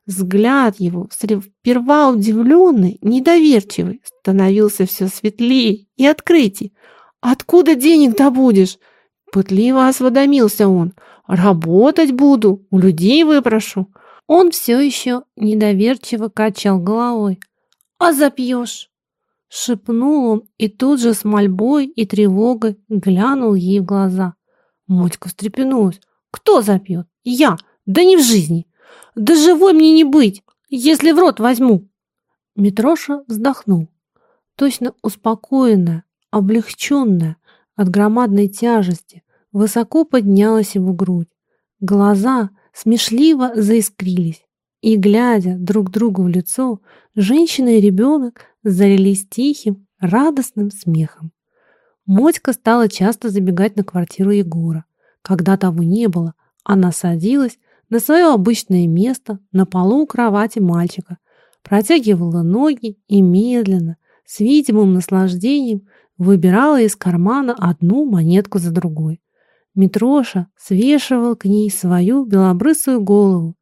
Взгляд его, сперва удивленный, недоверчивый, становился все светлее и открытий. «Откуда денег добудешь?» Пытливо осведомился он. «Работать буду, у людей выпрошу». Он все еще недоверчиво качал головой. «А запьешь?» Шепнул он и тут же с мольбой и тревогой глянул ей в глаза. Мотька встрепенулась. «Кто запьет? Я! Да не в жизни! Да живой мне не быть, если в рот возьму!» Митроша вздохнул. Точно успокоенная, облегченная от громадной тяжести, высоко поднялась его грудь. Глаза смешливо заискрились, и, глядя друг другу в лицо, женщина и ребенок залились тихим, радостным смехом. Мотька стала часто забегать на квартиру Егора. Когда того не было, она садилась на свое обычное место на полу у кровати мальчика, протягивала ноги и медленно, с видимым наслаждением, выбирала из кармана одну монетку за другой. Митроша свешивал к ней свою белобрысую голову,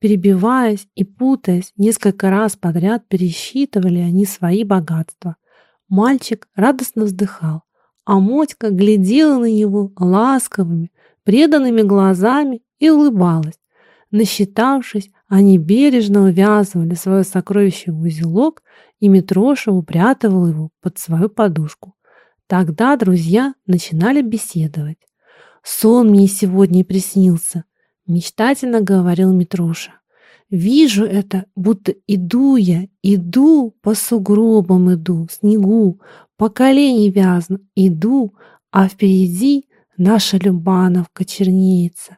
Перебиваясь и путаясь, несколько раз подряд пересчитывали они свои богатства. Мальчик радостно вздыхал, а Мотька глядела на него ласковыми, преданными глазами и улыбалась. Насчитавшись, они бережно увязывали свое сокровище в узелок, и Митроша упрятывал его под свою подушку. Тогда друзья начинали беседовать. «Сон мне сегодня приснился», Мечтательно говорил Митроша. Вижу это, будто иду я, иду, по сугробам иду, снегу, по колени вязну, иду, а впереди наша Любановка чернеется.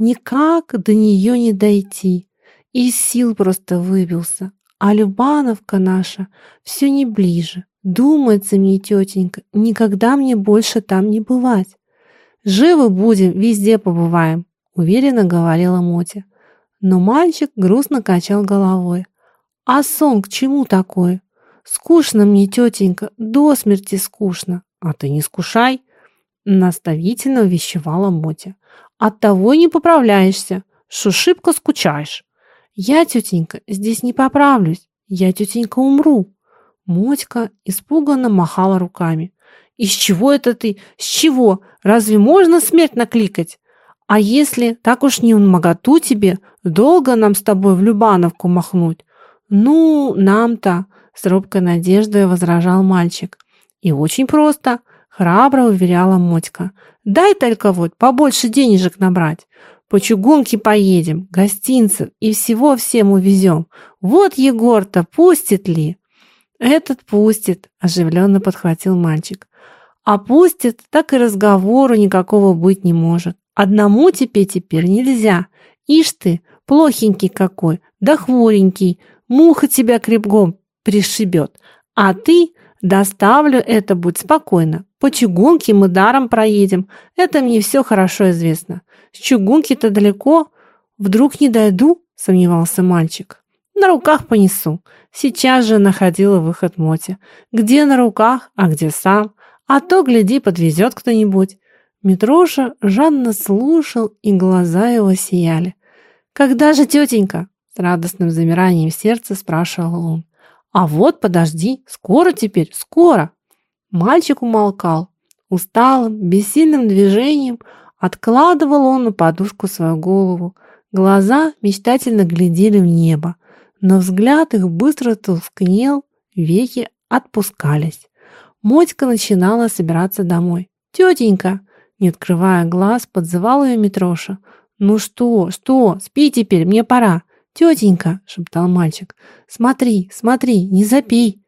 Никак до нее не дойти. Из сил просто выбился. А Любановка наша все не ближе. Думается мне, тетенька, никогда мне больше там не бывать. Живы будем, везде побываем уверенно говорила Мотя. Но мальчик грустно качал головой. «А сон к чему такой? Скучно мне, тетенька, до смерти скучно. А ты не скушай!» Наставительно увещевала Мотя. «Оттого не поправляешься, что шибко скучаешь. Я, тетенька, здесь не поправлюсь, я, тетенька, умру». Мотька испуганно махала руками. «Из чего это ты? С чего? Разве можно смерть накликать? А если так уж не моготу тебе, долго нам с тобой в Любановку махнуть? Ну, нам-то, с робкой надеждой возражал мальчик. И очень просто, храбро уверяла Мотька. Дай только вот побольше денежек набрать. По чугунке поедем, гостинцев и всего всем увезем. Вот Егор-то пустит ли? Этот пустит, оживленно подхватил мальчик. А пустит, так и разговору никакого быть не может. Одному тебе теперь нельзя. Ишь ты, плохенький какой, да хворенький, муха тебя крепком пришибет. А ты доставлю это, будь спокойно. По чугунке мы даром проедем, это мне все хорошо известно. С чугунки-то далеко, вдруг не дойду, сомневался мальчик. На руках понесу. Сейчас же находила выход Моти. Где на руках, а где сам. А то, гляди, подвезет кто-нибудь. Митроша жадно слушал, и глаза его сияли. «Когда же тетенька?» С радостным замиранием сердца спрашивал он. «А вот, подожди, скоро теперь, скоро!» Мальчик умолкал. Усталым, бессильным движением откладывал он на подушку свою голову. Глаза мечтательно глядели в небо, но взгляд их быстро тускнел, веки отпускались. Мотька начинала собираться домой. «Тетенька!» Не открывая глаз, подзывал ее Митроша. «Ну что, что? Спи теперь, мне пора!» «Тетенька!» — шептал мальчик. «Смотри, смотри, не запей!»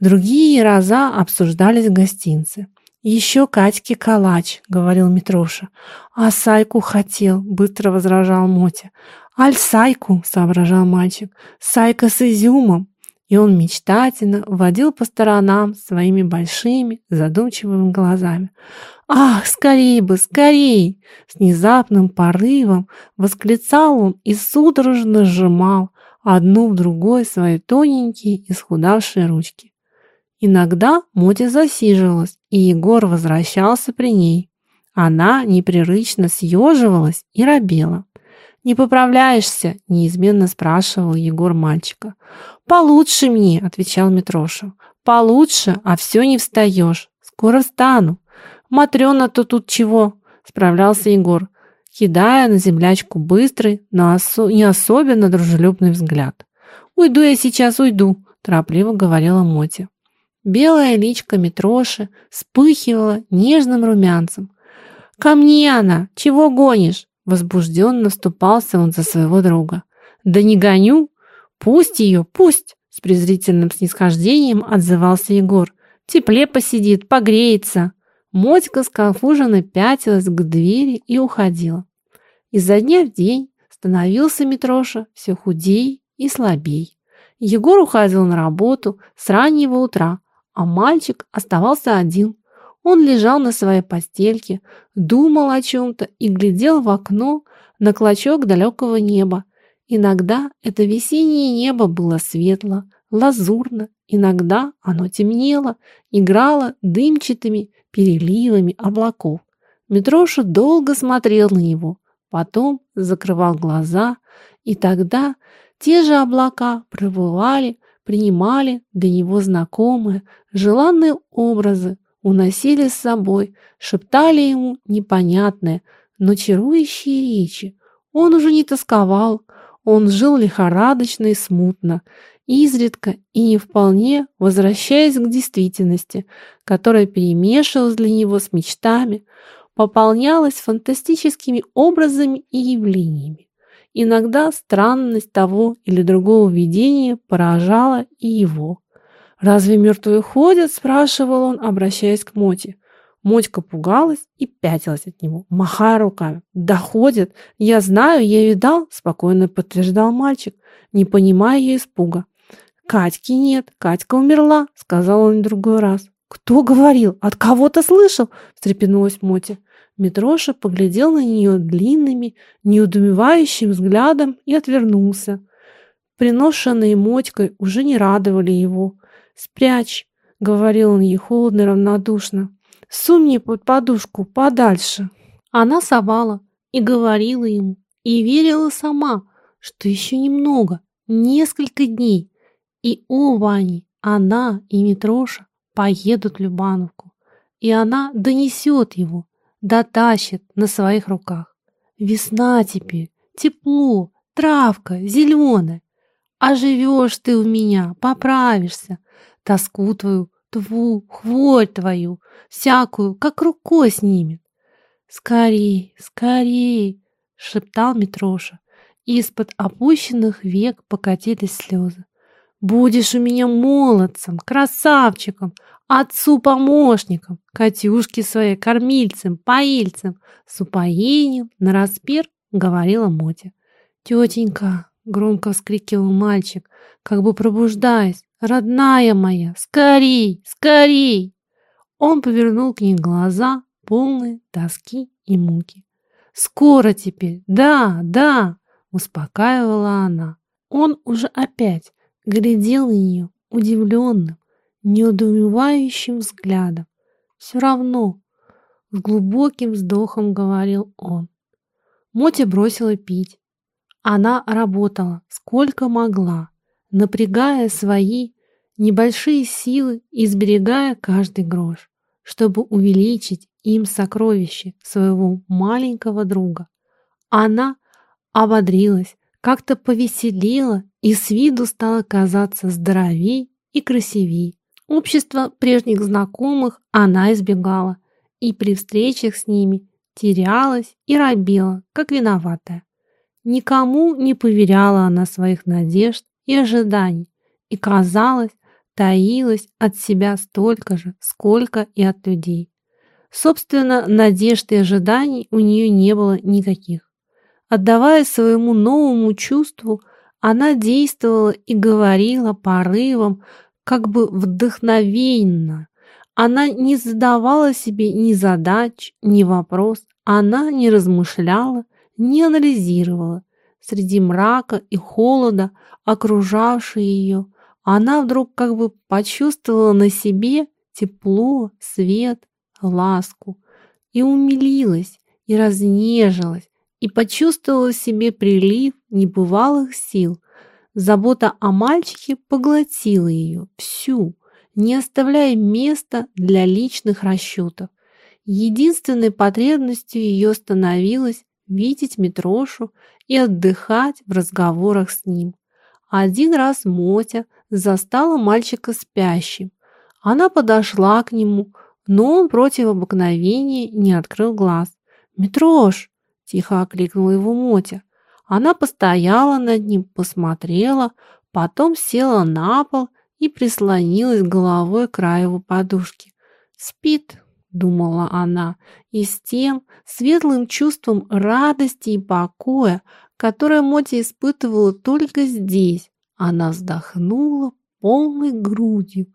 Другие раза обсуждались в гостинце. «Еще Катьке калач», — говорил Митроша. «А Сайку хотел», — быстро возражал Мотя. «Аль Сайку», — соображал мальчик. «Сайка с изюмом». И он мечтательно водил по сторонам своими большими задумчивыми глазами. «Ах, скорей бы, скорей!» С внезапным порывом восклицал он и судорожно сжимал одну в другой свои тоненькие исхудавшие ручки. Иногда Мотя засиживалась, и Егор возвращался при ней. Она непрерывно съеживалась и робела. «Не поправляешься?» – неизменно спрашивал Егор мальчика. «Получше мне», – отвечал Митроша. «Получше, а все не встаешь. Скоро встану». «Матрена-то тут чего?» – справлялся Егор, кидая на землячку быстрый, но не особенно дружелюбный взгляд. «Уйду я сейчас, уйду», – торопливо говорила Мотя. Белая личка Митроши вспыхивала нежным румянцем. «Ко мне она! Чего гонишь?» Возбужденно вступался он за своего друга. «Да не гоню! Пусть ее, пусть!» С презрительным снисхождением отзывался Егор. «Тепле посидит, погреется!» Мотька сконфуженно пятилась к двери и уходила. Изо дня в день становился Митроша все худей и слабей. Егор уходил на работу с раннего утра, а мальчик оставался один. Он лежал на своей постельке, думал о чем-то и глядел в окно на клочок далекого неба. Иногда это весеннее небо было светло, лазурно, иногда оно темнело, играло дымчатыми переливами облаков. Митроша долго смотрел на него, потом закрывал глаза, и тогда те же облака проплывали принимали для него знакомые, желанные образы, уносили с собой, шептали ему непонятные, но чарующие речи. Он уже не тосковал, он жил лихорадочно и смутно, изредка и не вполне возвращаясь к действительности, которая перемешивалась для него с мечтами, пополнялась фантастическими образами и явлениями. Иногда странность того или другого видения поражала и его. «Разве мертвые ходят?» – спрашивал он, обращаясь к Моте. Мотька пугалась и пятилась от него, махая руками. «Да ходят! Я знаю, я видал!» – спокойно подтверждал мальчик, не понимая ее испуга. «Катьки нет, Катька умерла», – сказал он в другой раз. «Кто говорил? От кого-то слышал?» – встрепенулась Мотя. Митроша поглядел на нее длинными, неудумевающим взглядом и отвернулся. Приношенные мотькой уже не радовали его. «Спрячь!» — говорил он ей холодно и равнодушно. «Сунь под подушку подальше!» Она совала и говорила ему, и верила сама, что еще немного, несколько дней, и оба они, она и Митроша, поедут в Любановку, и она донесет его, дотащит на своих руках. Весна теперь, тепло, травка зеленая. А живешь ты у меня, поправишься. Тоску твою, тву, хворь твою, всякую, как рукой снимет. Скорей, скорей, шептал Митроша. Из-под опущенных век покатились слезы. Будешь у меня молодцем, красавчиком, отцу-помощником, Катюшке своей кормильцем, поильцем, с упоением нараспер говорила Мотя. «Тетенька!» — громко вскрикивал мальчик, как бы пробуждаясь. «Родная моя! Скорей! Скорей!» Он повернул к ней глаза, полные тоски и муки. «Скоро теперь! Да, да!» — успокаивала она. Он уже опять глядел на нее удивленным, неудумевающим взглядом. Все равно, с глубоким вздохом говорил он. Мотя бросила пить. Она работала сколько могла, напрягая свои небольшие силы и сберегая каждый грош, чтобы увеличить им сокровище своего маленького друга. Она ободрилась, как-то повеселела и с виду стала казаться здоровей и красивей. Общество прежних знакомых она избегала и при встречах с ними терялась и робела, как виноватая. Никому не поверяла она своих надежд и ожиданий, и, казалось, таилась от себя столько же, сколько и от людей. Собственно, надежд и ожиданий у нее не было никаких. Отдавая своему новому чувству, она действовала и говорила порывом, как бы вдохновенно. Она не задавала себе ни задач, ни вопрос, она не размышляла, не анализировала. Среди мрака и холода, окружавшей ее, она вдруг как бы почувствовала на себе тепло, свет, ласку и умилилась, и разнежилась, и почувствовала в себе прилив небывалых сил. Забота о мальчике поглотила ее всю, не оставляя места для личных расчетов. Единственной потребностью ее становилось видеть Митрошу и отдыхать в разговорах с ним. Один раз Мотя застала мальчика спящим. Она подошла к нему, но он против обыкновения не открыл глаз. «Митрош!» – тихо окликнула его Мотя. Она постояла над ним, посмотрела, потом села на пол и прислонилась головой к краю подушки. «Спит», — думала она, и с тем светлым чувством радости и покоя, которое Мотя испытывала только здесь, она вздохнула полной грудью,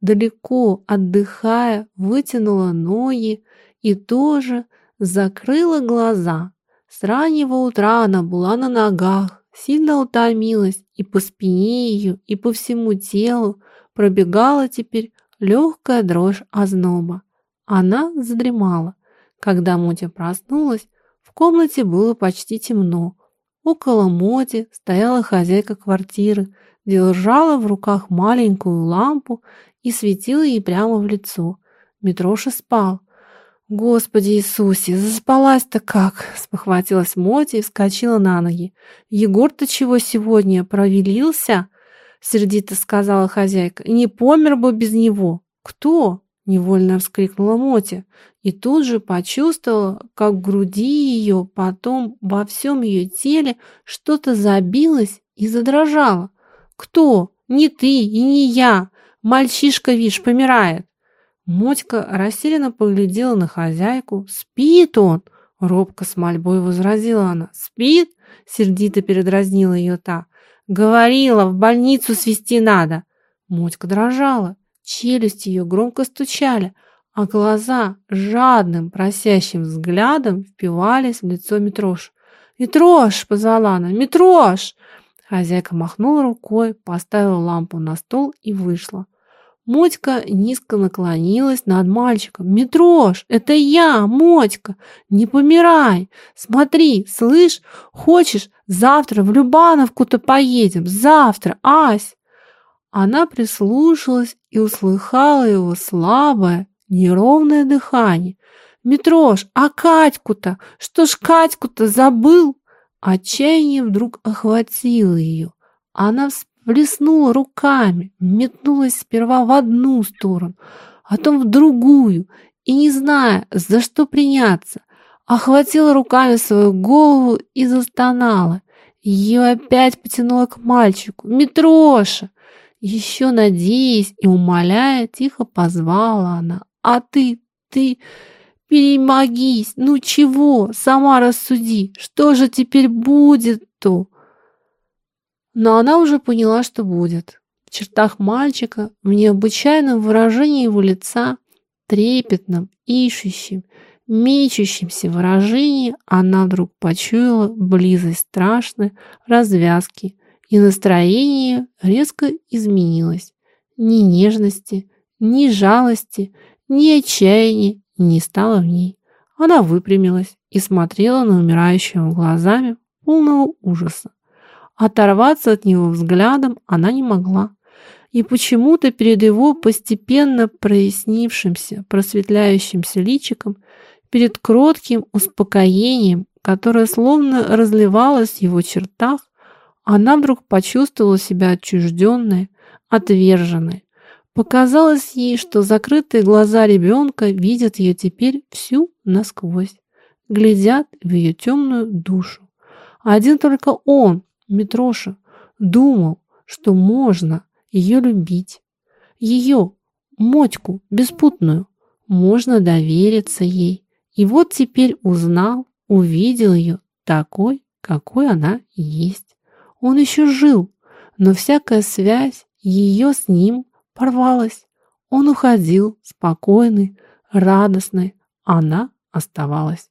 далеко отдыхая, вытянула ноги и тоже закрыла глаза. С раннего утра она была на ногах, сильно утомилась, и по спине ее, и по всему телу пробегала теперь легкая дрожь озноба. Она задремала. Когда Мотя проснулась, в комнате было почти темно. Около Моти стояла хозяйка квартиры, держала в руках маленькую лампу и светила ей прямо в лицо. Митроша спал. «Господи Иисусе, заспалась-то как!» — спохватилась Моти и вскочила на ноги. «Егор-то чего сегодня, провелился?» — сердито сказала хозяйка. «Не помер бы без него!» «Кто?» — невольно вскрикнула Моти. И тут же почувствовала, как в груди ее, потом во всем ее теле что-то забилось и задрожало. «Кто? Не ты и не я! Мальчишка, вишь, помирает!» Мотька растерянно поглядела на хозяйку. «Спит он!» — робко с мольбой возразила она. «Спит?» — сердито передразнила ее та. «Говорила, в больницу свести надо!» Мотька дрожала, челюсти ее громко стучали, а глаза жадным, просящим взглядом впивались в лицо Митрош. «Митрош!» — позвала она. «Митрош!» Хозяйка махнула рукой, поставила лампу на стол и вышла. Мотька низко наклонилась над мальчиком. «Митрош, это я, Мотька! Не помирай! Смотри, слышь, хочешь, завтра в Любановку-то поедем? Завтра, Ась!» Она прислушалась и услыхала его слабое, неровное дыхание. «Митрош, а Катьку-то? Что ж Катьку-то забыл?» Отчаяние вдруг охватило ее. Она вспомнила Влеснула руками, метнулась сперва в одну сторону, а потом в другую, и, не зная, за что приняться, охватила руками свою голову и застонала. Ее опять потянуло к мальчику. «Митроша!» Еще надеясь и умоляя, тихо позвала она. «А ты, ты, перемогись! Ну чего? Сама рассуди! Что же теперь будет-то?» Но она уже поняла, что будет. В чертах мальчика, в необычайном выражении его лица, трепетном, ищущем, мечущемся выражении, она вдруг почуяла близость страшной развязки, и настроение резко изменилось. Ни нежности, ни жалости, ни отчаяния не стало в ней. Она выпрямилась и смотрела на умирающего глазами полного ужаса. Оторваться от него взглядом она не могла. И почему-то перед его постепенно прояснившимся, просветляющимся личиком, перед кротким успокоением, которое словно разливалось в его чертах, она вдруг почувствовала себя отчужденной, отверженной. Показалось ей, что закрытые глаза ребенка видят ее теперь всю насквозь, глядят в ее темную душу. Один только он, Митроша, думал, что можно ее любить. Ее, Мотьку, беспутную, можно довериться ей. И вот теперь узнал, увидел ее такой, какой она есть. Он еще жил, но всякая связь ее с ним порвалась. Он уходил спокойный, радостный, она оставалась.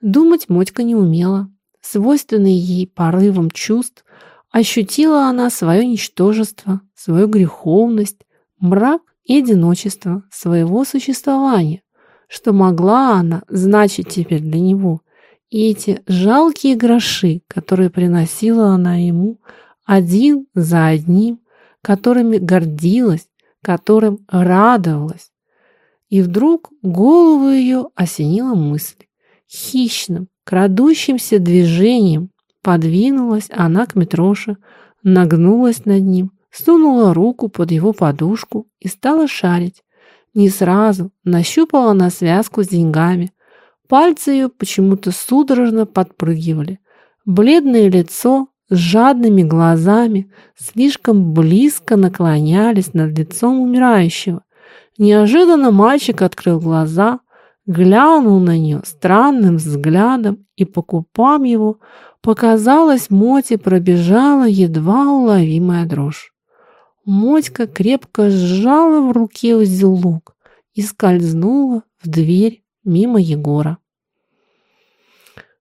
Думать Мотька не умела. Свойственный ей порывом чувств, ощутила она свое ничтожество, свою греховность, мрак и одиночество своего существования, что могла она значить теперь для него, и эти жалкие гроши, которые приносила она ему один за одним, которыми гордилась, которым радовалась. И вдруг голову ее осенила мысль. Хищным, крадущимся движением подвинулась она к Митроше, нагнулась над ним, сунула руку под его подушку и стала шарить. Не сразу нащупала на связку с деньгами. Пальцы ее почему-то судорожно подпрыгивали. Бледное лицо с жадными глазами слишком близко наклонялись над лицом умирающего. Неожиданно мальчик открыл глаза, глянул на нее странным взглядом, и по купам его показалось, Моте пробежала едва уловимая дрожь. Мотька крепко сжала в руке узелок и скользнула в дверь мимо Егора.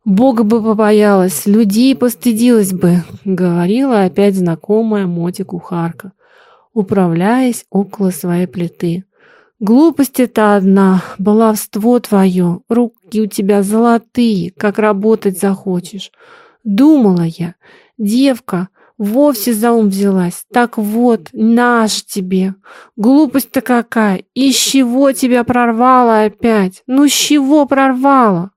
«Бога бы побоялась, людей постыдилась бы», — говорила опять знакомая Моти кухарка, управляясь около своей плиты. «Глупость это одна, баловство твое, руки у тебя золотые, как работать захочешь. Думала я, девка, Вовсе за ум взялась. Так вот, наш тебе. Глупость-то какая. Из чего тебя прорвало опять? Ну, с чего прорвало?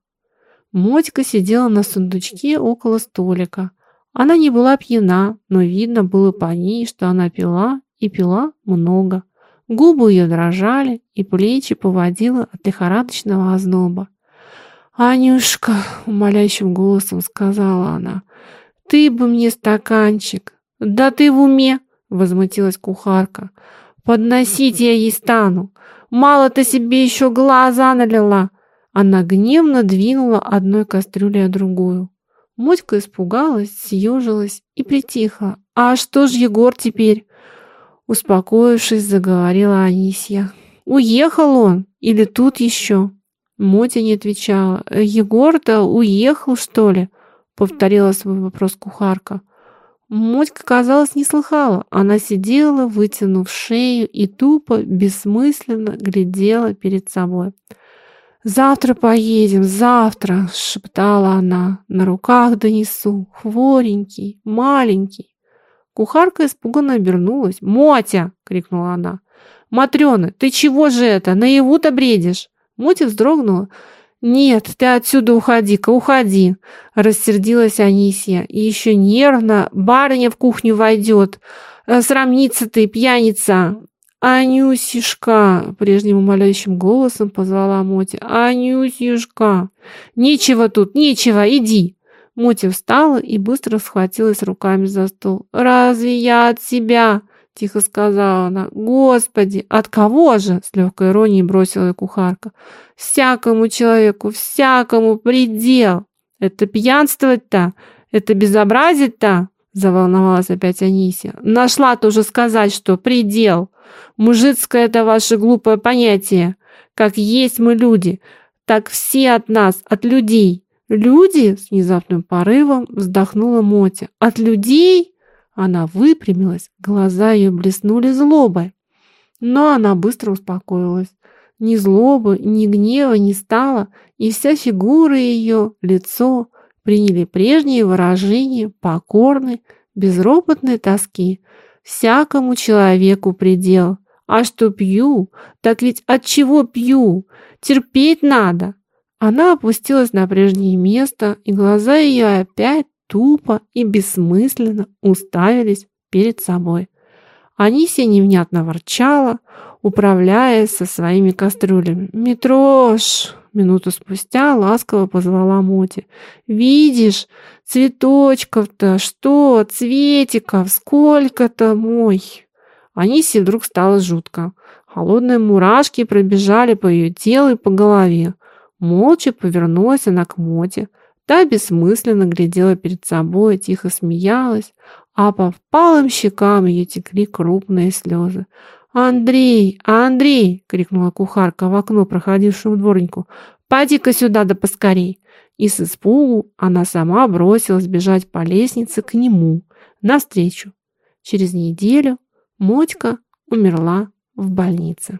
Мотька сидела на сундучке около столика. Она не была пьяна, но видно было по ней, что она пила и пила много. Губы ее дрожали, и плечи поводила от лихорадочного озноба. «Анюшка!» — умоляющим голосом сказала она — ты бы мне стаканчик. Да ты в уме, возмутилась кухарка. Подносить я ей стану. Мало ты себе еще глаза налила. Она гневно двинула одной кастрюлей о другую. Мотька испугалась, съежилась и притихла. «А что ж Егор теперь?» Успокоившись, заговорила Анисья. «Уехал он? Или тут еще?» Мотя не отвечала. «Егор-то уехал, что ли?» Повторила свой вопрос кухарка. Мотька, казалось, не слыхала. Она сидела, вытянув шею и тупо, бессмысленно глядела перед собой. «Завтра поедем, завтра!» — шептала она. «На руках донесу, хворенький, маленький». Кухарка испуганно обернулась. «Мотя!» — крикнула она. «Матрёна, ты чего же это? Наяву-то бредишь?» Мотя вздрогнула. «Нет, ты отсюда уходи-ка, уходи!» Рассердилась Анисия. И еще нервно барыня в кухню войдет. «Э, «Срамнится ты, пьяница!» «Анюсишка!» — прежним умоляющим голосом позвала Мотя. «Анюсишка! Нечего тут, нечего, иди!» Мотя встала и быстро схватилась руками за стол. «Разве я от себя?» — тихо сказала она. «Господи, от кого же?» — с легкой иронией бросила кухарка. «Всякому человеку, всякому предел! Это пьянствовать-то? Это безобразить-то?» — заволновалась опять Анисия. «Нашла тоже сказать, что предел! Мужицкое это ваше глупое понятие! Как есть мы люди, так все от нас, от людей!» «Люди?» — с внезапным порывом вздохнула Мотя. «От людей?» Она выпрямилась, глаза ее блеснули злобой. Но она быстро успокоилась. Ни злобы, ни гнева не стало, и вся фигура ее, лицо приняли прежние выражения покорной, безропотной тоски. Всякому человеку предел. А что пью? Так ведь от чего пью? Терпеть надо. Она опустилась на прежнее место, и глаза ее опять тупо и бессмысленно уставились перед собой. Анисия невнятно ворчала, управляясь со своими кастрюлями. «Митрош!» Минуту спустя ласково позвала Моти. «Видишь, цветочков-то что, цветиков, сколько-то мой!» Анисе вдруг стало жутко. Холодные мурашки пробежали по ее телу и по голове. Молча повернулась она к Моте. Та бессмысленно глядела перед собой, тихо смеялась, а по впалым щекам ее текли крупные слезы. «Андрей! Андрей!» — крикнула кухарка в окно проходившему дворнику. «Поди-ка сюда да поскорей!» И с испугу она сама бросилась бежать по лестнице к нему, навстречу. Через неделю Мотька умерла в больнице.